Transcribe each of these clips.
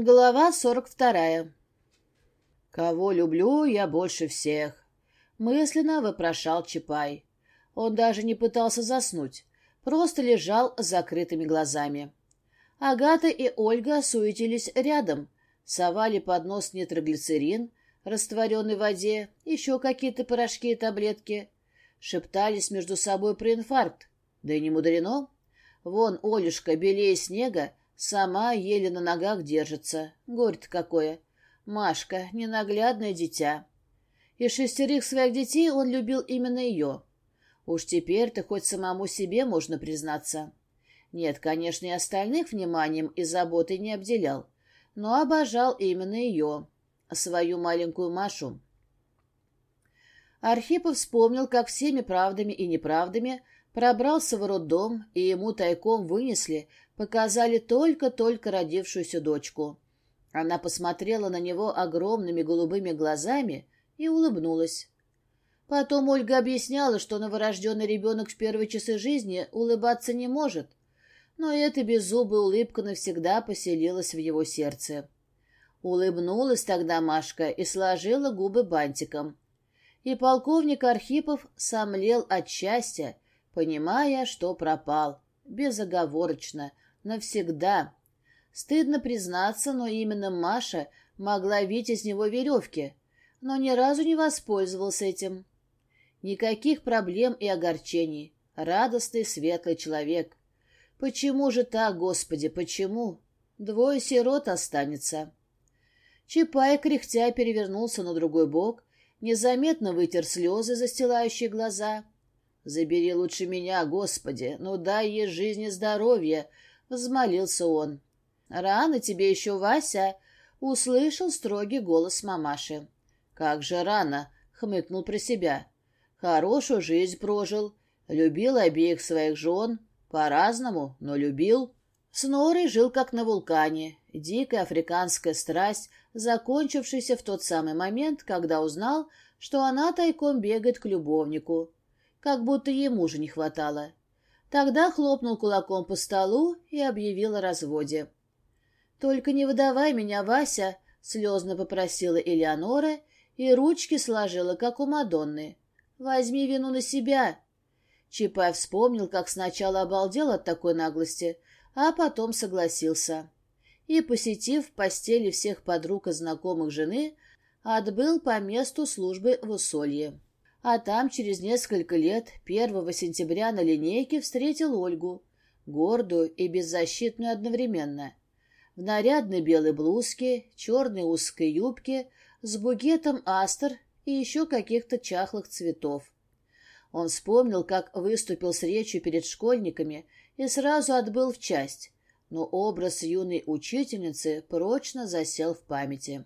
Глава 42. «Кого люблю я больше всех?» — мысленно вопрошал Чапай. Он даже не пытался заснуть, просто лежал с закрытыми глазами. Агата и Ольга суетились рядом, совали под нос нитроглицерин, растворенный в воде, еще какие-то порошки и таблетки. Шептались между собой про инфаркт. Да и не мудрено. Вон Олюшка белее снега Сама еле на ногах держится. горе какое. Машка — ненаглядное дитя. Из шестерых своих детей он любил именно ее. Уж теперь-то хоть самому себе можно признаться. Нет, конечно, и остальных вниманием и заботой не обделял, но обожал именно ее, свою маленькую Машу. Архипов вспомнил, как всеми правдами и неправдами пробрался в роддом, и ему тайком вынесли показали только-только родившуюся дочку. Она посмотрела на него огромными голубыми глазами и улыбнулась. Потом Ольга объясняла, что новорожденный ребенок в первые часы жизни улыбаться не может, но эта беззубая улыбка навсегда поселилась в его сердце. Улыбнулась тогда Машка и сложила губы бантиком. И полковник Архипов сомлел от счастья, понимая, что пропал, безоговорочно — навсегда. Стыдно признаться, но именно Маша могла видеть из него веревки, но ни разу не воспользовался этим. Никаких проблем и огорчений. Радостный, светлый человек. Почему же так, Господи, почему? Двое сирот останется. Чапай, кряхтя, перевернулся на другой бок, незаметно вытер слезы, застилающие глаза. «Забери лучше меня, Господи, но дай ей жизнь и здоровье, — взмолился он. «Рано тебе еще, Вася!» — услышал строгий голос мамаши. «Как же рано!» — хмыкнул про себя. «Хорошую жизнь прожил, любил обеих своих жен, по-разному, но любил». С Норой жил как на вулкане. Дикая африканская страсть, закончившаяся в тот самый момент, когда узнал, что она тайком бегает к любовнику. Как будто ему же не хватало. Тогда хлопнул кулаком по столу и объявил о разводе. «Только не выдавай меня, Вася!» — слезно попросила Элеонора и ручки сложила, как у Мадонны. «Возьми вину на себя!» Чапай вспомнил, как сначала обалдел от такой наглости, а потом согласился. И, посетив в постели всех подруг и знакомых жены, отбыл по месту службы в Усолье. А там через несколько лет, 1 сентября на линейке, встретил Ольгу, гордую и беззащитную одновременно. В нарядной белой блузке, черной узкой юбке, с букетом астр и еще каких-то чахлых цветов. Он вспомнил, как выступил с речью перед школьниками и сразу отбыл в часть, но образ юной учительницы прочно засел в памяти.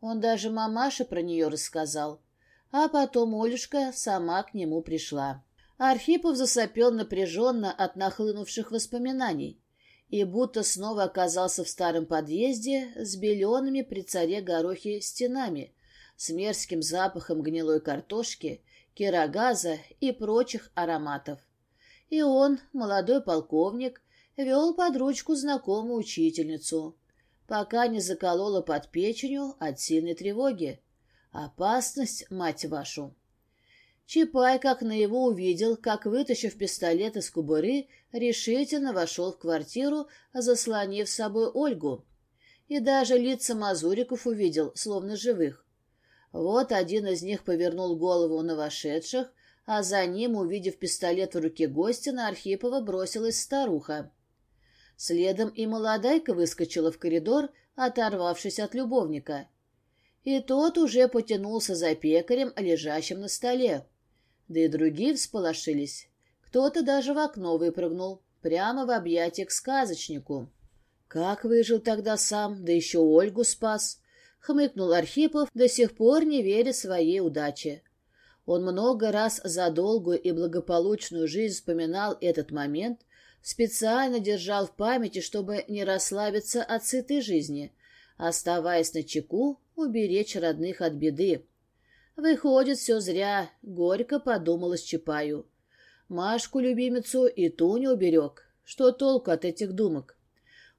Он даже мамаше про нее рассказал — а потом Олюшка сама к нему пришла. Архипов засопел напряженно от нахлынувших воспоминаний и будто снова оказался в старом подъезде с белеными при царе горохи стенами, с мерзким запахом гнилой картошки, кирогаза и прочих ароматов. И он, молодой полковник, вел под ручку знакомую учительницу, пока не заколола под печенью от сильной тревоги опасность, мать вашу. Чапай, как на его увидел, как, вытащив пистолет из кубуры, решительно вошел в квартиру, заслонив с собой Ольгу. И даже лица мазуриков увидел, словно живых. Вот один из них повернул голову на вошедших, а за ним, увидев пистолет в руке гостя, на Архипова бросилась старуха. Следом и молодайка выскочила в коридор, оторвавшись от любовника — и тот уже потянулся за пекарем, лежащим на столе. Да и другие всполошились. Кто-то даже в окно выпрыгнул, прямо в объятия к сказочнику. «Как выжил тогда сам, да еще Ольгу спас!» — хмыкнул Архипов, до сих пор не веря своей удаче. Он много раз за долгую и благополучную жизнь вспоминал этот момент, специально держал в памяти, чтобы не расслабиться от сытой жизни, оставаясь на чеку уберечь родных от беды. Выходит, все зря, горько подумала Чапаю. Машку-любимицу и ту не уберег. Что толку от этих думок?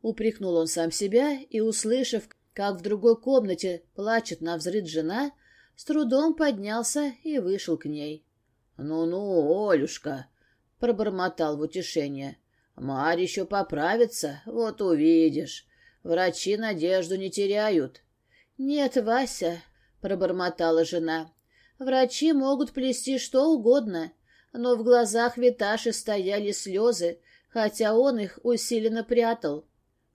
Упрекнул он сам себя и, услышав, как в другой комнате плачет на взрыд жена, с трудом поднялся и вышел к ней. «Ну-ну, Олюшка!» — пробормотал в утешение. «Марь еще поправится, вот увидишь. Врачи надежду не теряют. «Нет, Вася», — пробормотала жена. «Врачи могут плести что угодно, но в глазах Виташи стояли слезы, хотя он их усиленно прятал».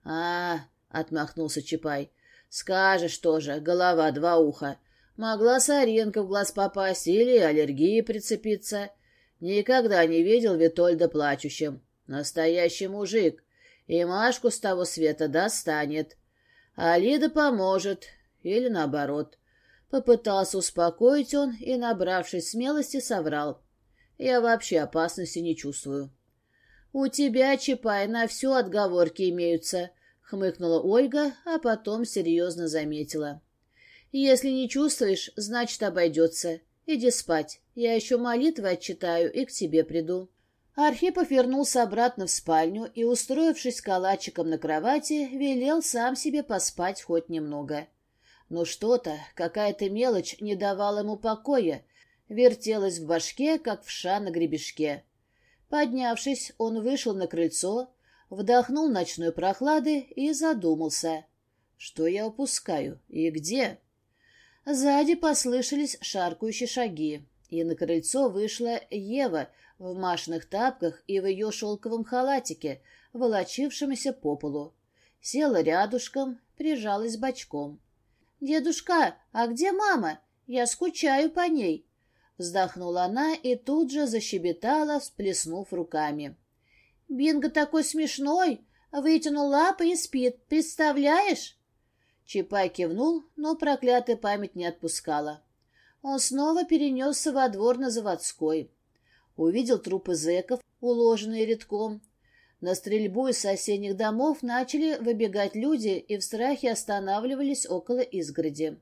«А, — отмахнулся Чапай, — скажешь тоже, голова два уха. Могла соринка в глаз попасть или аллергии прицепиться. Никогда не видел Витольда плачущим. Настоящий мужик. И Машку с того света достанет. А Лида поможет, или наоборот. Попытался успокоить он и, набравшись смелости, соврал. Я вообще опасности не чувствую. «У тебя, Чапай, на все отговорки имеются», — хмыкнула Ольга, а потом серьезно заметила. «Если не чувствуешь, значит, обойдется. Иди спать. Я еще молитвы отчитаю и к тебе приду». Архипов вернулся обратно в спальню и, устроившись калачиком на кровати, велел сам себе поспать хоть немного но что-то, какая-то мелочь не давала ему покоя, вертелась в башке, как вша на гребешке. Поднявшись, он вышел на крыльцо, вдохнул ночной прохлады и задумался. Что я упускаю и где? Сзади послышались шаркающие шаги, и на крыльцо вышла Ева в машных тапках и в ее шелковом халатике, волочившемся по полу. Села рядышком, прижалась бочком. «Дедушка, а где мама? Я скучаю по ней!» Вздохнула она и тут же защебетала, сплеснув руками. «Бинго такой смешной! Вытянул лапы и спит, представляешь?» Чапай кивнул, но проклятая память не отпускала. Он снова перенесся во двор на заводской. Увидел трупы зэков, уложенные редком, на стрельбу из соседних домов начали выбегать люди и в страхе останавливались около изгороди.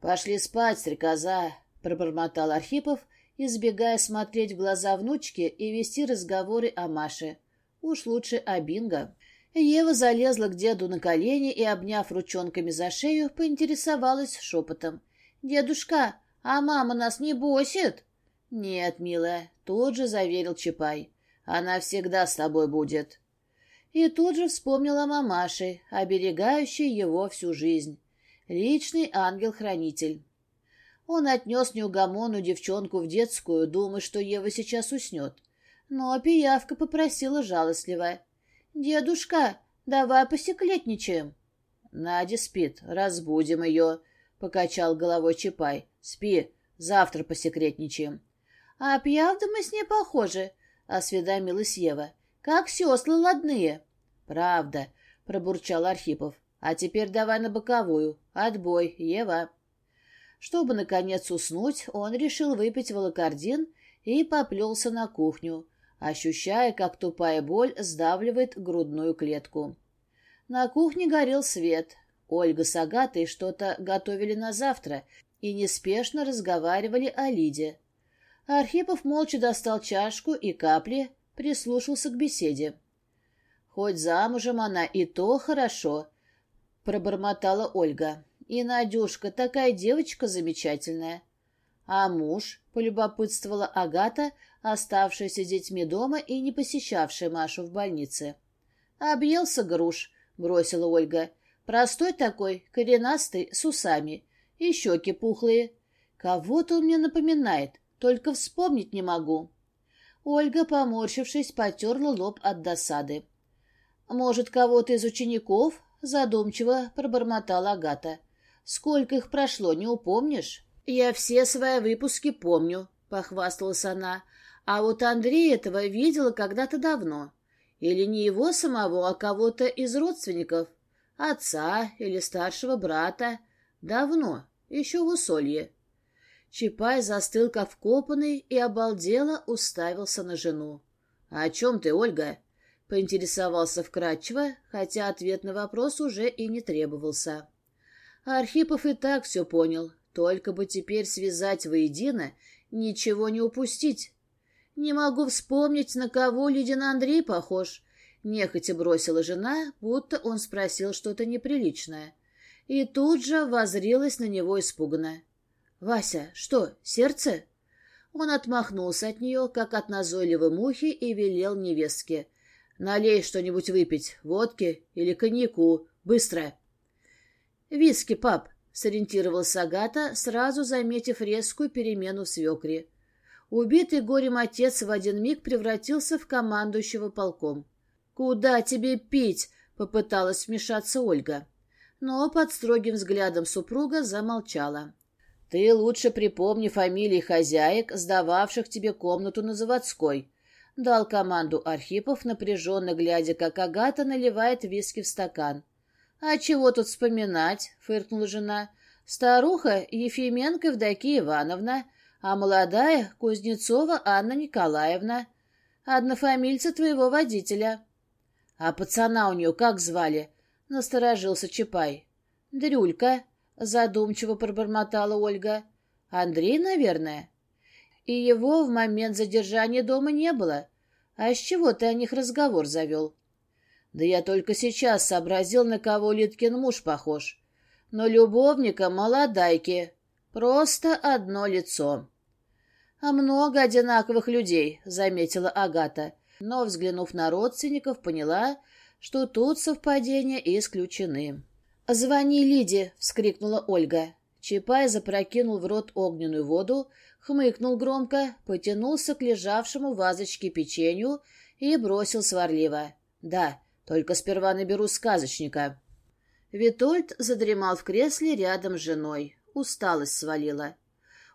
«Пошли спать, стрекоза!» — пробормотал Архипов, избегая смотреть в глаза внучки и вести разговоры о Маше. Уж лучше о Бинго. Ева залезла к деду на колени и, обняв ручонками за шею, поинтересовалась шепотом. «Дедушка, а мама нас не босит?» «Нет, милая», — тут же заверил Чапай. Она всегда с тобой будет». И тут же вспомнила мамаши, оберегающей его всю жизнь. Личный ангел-хранитель. Он отнес неугомонную девчонку в детскую, думая, что Ева сейчас уснет. Но пиявка попросила жалостливо. «Дедушка, давай посекретничаем». «Надя спит, разбудим ее», — покачал головой Чапай. «Спи, завтра посекретничаем». «А пьявда мы с ней похожи осведомилась Ева. «Как сесла ладные!» «Правда», — пробурчал Архипов. «А теперь давай на боковую. Отбой, Ева!» Чтобы, наконец, уснуть, он решил выпить волокордин и поплелся на кухню, ощущая, как тупая боль сдавливает грудную клетку. На кухне горел свет. Ольга с Агатой что-то готовили на завтра и неспешно разговаривали о Лиде. Архипов молча достал чашку и капли, прислушался к беседе. «Хоть замужем она, и то хорошо», — пробормотала Ольга. «И Надюшка такая девочка замечательная». «А муж?» — полюбопытствовала Агата, оставшаяся с детьми дома и не посещавшая Машу в больнице. «Объелся груш», — бросила Ольга. «Простой такой, коренастый, с усами. И щеки пухлые. Кого-то он мне напоминает только вспомнить не могу». Ольга, поморщившись, потерла лоб от досады. «Может, кого-то из учеников?» — задумчиво пробормотала Агата. «Сколько их прошло, не упомнишь?» «Я все свои выпуски помню», — похвасталась она. «А вот Андрей этого видела когда-то давно. Или не его самого, а кого-то из родственников. Отца или старшего брата. Давно, еще в усолье». Чапай застыл, как вкопанный, и обалдело уставился на жену. «А «О чем ты, Ольга?» — поинтересовался вкратчиво, хотя ответ на вопрос уже и не требовался. Архипов и так все понял, только бы теперь связать воедино, ничего не упустить. «Не могу вспомнить, на кого Ледин Андрей похож», — нехотя бросила жена, будто он спросил что-то неприличное. И тут же возрилась на него испуганная. «Вася, что, сердце?» Он отмахнулся от нее, как от назойливой мухи, и велел невестке. «Налей что-нибудь выпить, водки или коньяку, быстро!» «Виски, пап!» — сориентировался Агата, сразу заметив резкую перемену в свекре. Убитый горем отец в один миг превратился в командующего полком. «Куда тебе пить?» — попыталась вмешаться Ольга. Но под строгим взглядом супруга замолчала. Ты лучше припомни фамилии хозяек, сдававших тебе комнату на заводской. Дал команду Архипов, напряженно глядя, как Агата наливает виски в стакан. «А чего тут вспоминать?» — фыркнула жена. «Старуха Ефименко Евдокия Ивановна, а молодая Кузнецова Анна Николаевна. Однофамильца твоего водителя». «А пацана у нее как звали?» — насторожился Чапай. «Дрюлька», задумчиво пробормотала Ольга. «Андрей, наверное?» «И его в момент задержания дома не было. А с чего ты о них разговор завел?» «Да я только сейчас сообразил, на кого Литкин муж похож. Но любовника молодайки. Просто одно лицо». «А много одинаковых людей», — заметила Агата, но, взглянув на родственников, поняла, что тут совпадения исключены. «Звони Лиде!» — вскрикнула Ольга. Чапай запрокинул в рот огненную воду, хмыкнул громко, потянулся к лежавшему вазочке печенью и бросил сварливо. «Да, только сперва наберу сказочника». Витольд задремал в кресле рядом с женой. Усталость свалила.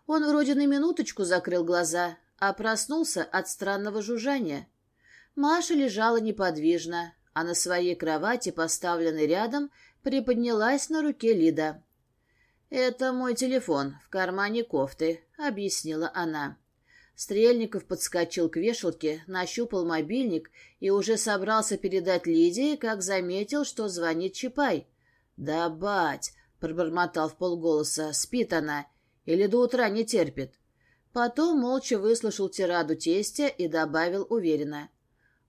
Он вроде на минуточку закрыл глаза, а проснулся от странного жужжания. Маша лежала неподвижно, а на своей кровати, поставленной рядом, — Приподнялась на руке Лида. «Это мой телефон, в кармане кофты», — объяснила она. Стрельников подскочил к вешалке, нащупал мобильник и уже собрался передать Лидии, как заметил, что звонит Чапай. «Да, бать!» — пробормотал в полголоса. «Спит она. Или до утра не терпит?» Потом молча выслушал тираду тестя и добавил уверенно.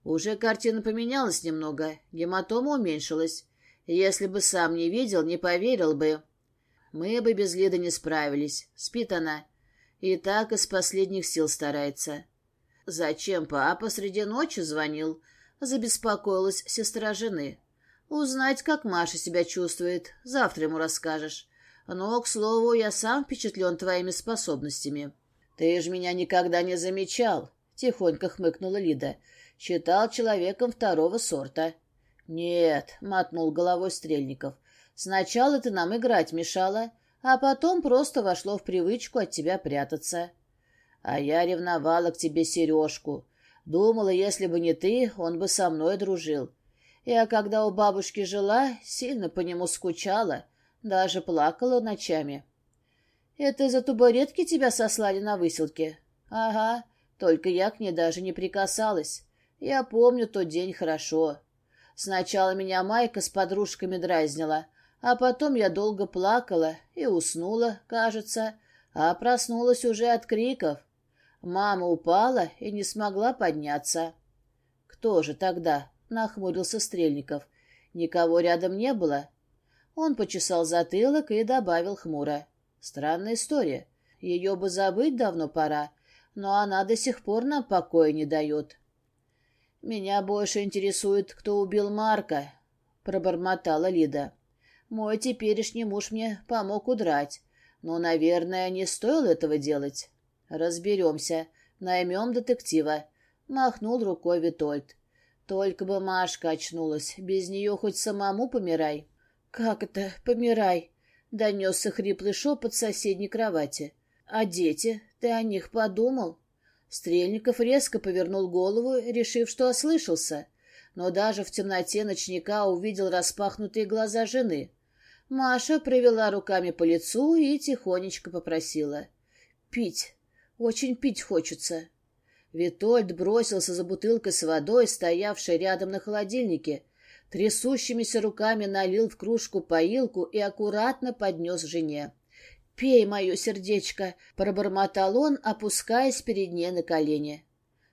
«Уже картина поменялась немного, гематома уменьшилась. Если бы сам не видел, не поверил бы. Мы бы без Лиды не справились. Спит она. И так из последних сил старается. Зачем папа среди ночи звонил? Забеспокоилась сестра жены. Узнать, как Маша себя чувствует. Завтра ему расскажешь. Но, к слову, я сам впечатлен твоими способностями. Ты ж меня никогда не замечал, — тихонько хмыкнула Лида. Считал человеком второго сорта. — «Нет», — мотнул головой Стрельников. «Сначала ты нам играть мешала, а потом просто вошло в привычку от тебя прятаться». «А я ревновала к тебе сережку. Думала, если бы не ты, он бы со мной дружил. Я, когда у бабушки жила, сильно по нему скучала, даже плакала ночами». «Это за табуретки тебя сослали на выселке?» «Ага, только я к ней даже не прикасалась. Я помню тот день хорошо». Сначала меня Майка с подружками дразнила, а потом я долго плакала и уснула, кажется, а проснулась уже от криков. Мама упала и не смогла подняться. «Кто же тогда?» — нахмурился Стрельников. «Никого рядом не было?» Он почесал затылок и добавил хмуро. «Странная история. Ее бы забыть давно пора, но она до сих пор нам покоя не дает». «Меня больше интересует, кто убил Марка», — пробормотала Лида. «Мой теперешний муж мне помог удрать, но, наверное, не стоило этого делать. Разберемся, наймем детектива», — махнул рукой Витольд. «Только бы Машка очнулась, без нее хоть самому помирай». «Как это «помирай»?» — донесся хриплый шепот соседней кровати. «А дети? Ты о них подумал?» Стрельников резко повернул голову, решив, что ослышался, но даже в темноте ночника увидел распахнутые глаза жены. Маша провела руками по лицу и тихонечко попросила. «Пить. Очень пить хочется». Витольд бросился за бутылкой с водой, стоявшей рядом на холодильнике, трясущимися руками налил в кружку поилку и аккуратно поднес жене пей мое сердечко!» — пробормотал он, опускаясь перед ней на колени.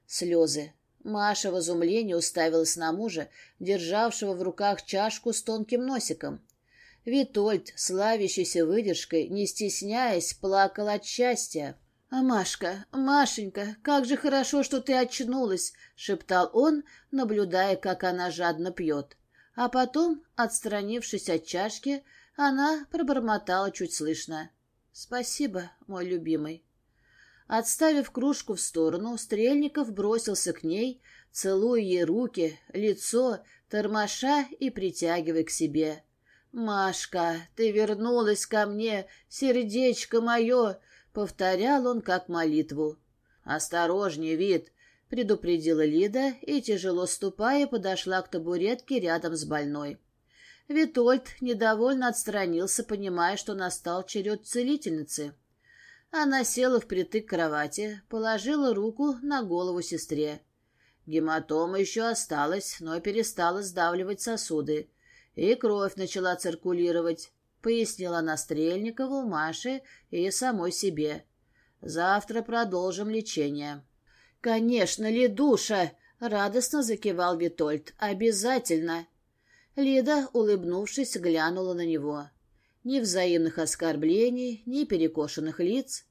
Слезы. Маша в изумлении уставилась на мужа, державшего в руках чашку с тонким носиком. Витольд, славящийся выдержкой, не стесняясь, плакал от счастья. «А «Машка, Машенька, как же хорошо, что ты очнулась!» — шептал он, наблюдая, как она жадно пьет. А потом, отстранившись от чашки, она пробормотала чуть слышно. «Спасибо, мой любимый». Отставив кружку в сторону, Стрельников бросился к ней, целуя ей руки, лицо, тормоша и притягивая к себе. «Машка, ты вернулась ко мне, сердечко мое!» — повторял он как молитву. «Осторожнее, вид!» — предупредила Лида и, тяжело ступая, подошла к табуретке рядом с больной. Витольд недовольно отстранился, понимая, что настал черед целительницы. Она села впритык к кровати, положила руку на голову сестре. Гематома еще осталась, но перестала сдавливать сосуды. И кровь начала циркулировать, пояснила она Стрельникову, Маше и самой себе. Завтра продолжим лечение. «Конечно ли, душа!» — радостно закивал Витольд. «Обязательно!» Лида, улыбнувшись, глянула на него. Ни взаимных оскорблений, ни перекошенных лиц.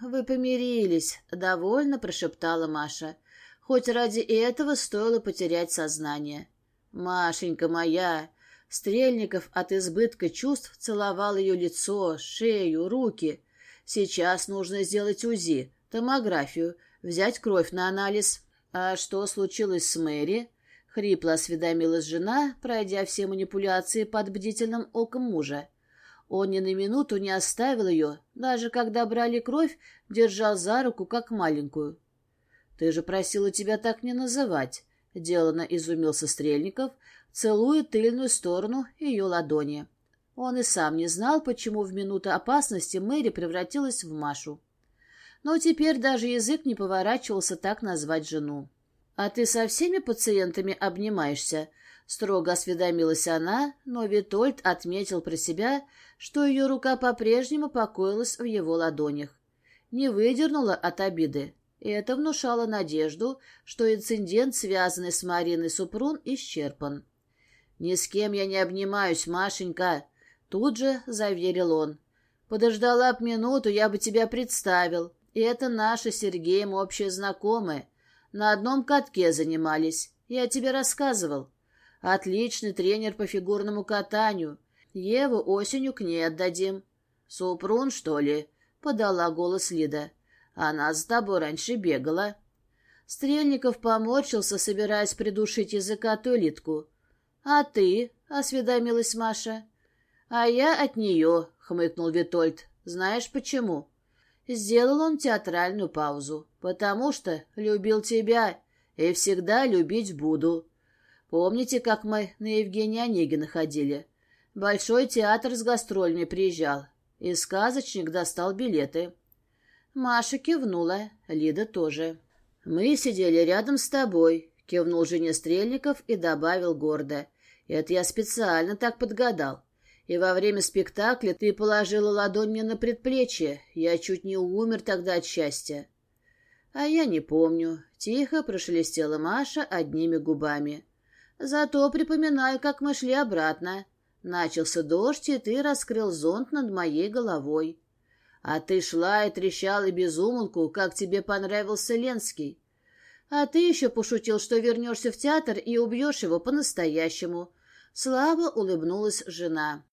«Вы помирились», — довольно прошептала Маша. «Хоть ради этого стоило потерять сознание». «Машенька моя!» Стрельников от избытка чувств целовал ее лицо, шею, руки. «Сейчас нужно сделать УЗИ, томографию, взять кровь на анализ». «А что случилось с Мэри?» — хрипло осведомилась жена, пройдя все манипуляции под бдительным оком мужа. Он ни на минуту не оставил ее, даже когда брали кровь, держал за руку, как маленькую. — Ты же просила тебя так не называть, — делано изумился Стрельников, целуя тыльную сторону ее ладони. Он и сам не знал, почему в минуту опасности Мэри превратилась в Машу. Но теперь даже язык не поворачивался так назвать жену. «А ты со всеми пациентами обнимаешься?» — строго осведомилась она, но Витольд отметил про себя, что ее рука по-прежнему покоилась в его ладонях. Не выдернула от обиды. Это внушало надежду, что инцидент, связанный с Мариной Супрун, исчерпан. «Ни с кем я не обнимаюсь, Машенька!» Тут же заверил он. «Подождала б минуту, я бы тебя представил. И это наши с Сергеем общие знакомые. На одном катке занимались. Я тебе рассказывал. Отличный тренер по фигурному катанию. Еву осенью к ней отдадим. Супрун, что ли? Подала голос Лида. Она с тобой раньше бегала. Стрельников поморщился, собираясь придушить языка литку. «А ты?» — осведомилась Маша. «А я от нее», — хмыкнул Витольд. «Знаешь почему?» Сделал он театральную паузу потому что любил тебя и всегда любить буду. Помните, как мы на Евгения Онегина ходили? Большой театр с гастрольной приезжал, и сказочник достал билеты. Маша кивнула, Лида тоже. «Мы сидели рядом с тобой», — кивнул жене Стрельников и добавил гордо. «Это я специально так подгадал. И во время спектакля ты положила ладонь мне на предплечье. Я чуть не умер тогда от счастья». «А я не помню», — тихо прошелестела Маша одними губами. «Зато припоминаю, как мы шли обратно. Начался дождь, и ты раскрыл зонт над моей головой. А ты шла и трещала безумолку, как тебе понравился Ленский. А ты еще пошутил, что вернешься в театр и убьешь его по-настоящему». Слава, улыбнулась жена.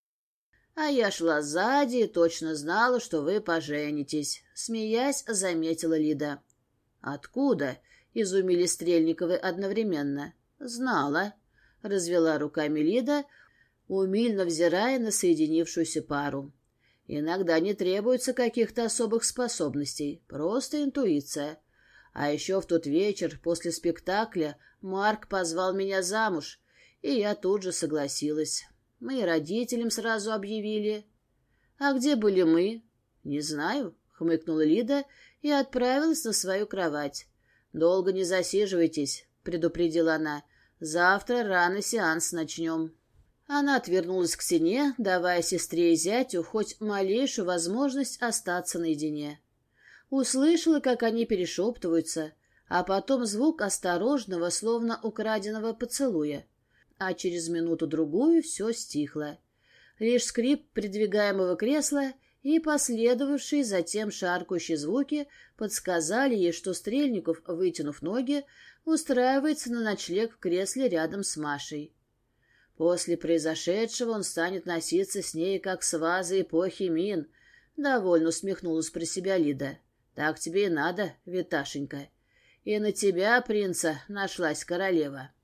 А я шла сзади и точно знала, что вы поженитесь, смеясь, заметила Лида. «Откуда?» — изумили Стрельниковы одновременно. «Знала», — развела руками Лида, умильно взирая на соединившуюся пару. «Иногда не требуется каких-то особых способностей, просто интуиция. А еще в тот вечер после спектакля Марк позвал меня замуж, и я тут же согласилась. Мы родителям сразу объявили». «А где были мы?» «Не знаю», — хмыкнула Лида и отправилась на свою кровать. «Долго не засиживайтесь», — предупредила она. «Завтра рано сеанс начнем». Она отвернулась к стене, давая сестре и зятю хоть малейшую возможность остаться наедине. Услышала, как они перешептываются, а потом звук осторожного, словно украденного поцелуя. А через минуту-другую все стихло. Лишь скрип придвигаемого кресла — и последовавшие затем шаркающие звуки подсказали ей, что Стрельников, вытянув ноги, устраивается на ночлег в кресле рядом с Машей. После произошедшего он станет носиться с ней, как с вазой эпохи Мин, — довольно усмехнулась про себя Лида. — Так тебе и надо, Виташенька. И на тебя, принца, нашлась королева.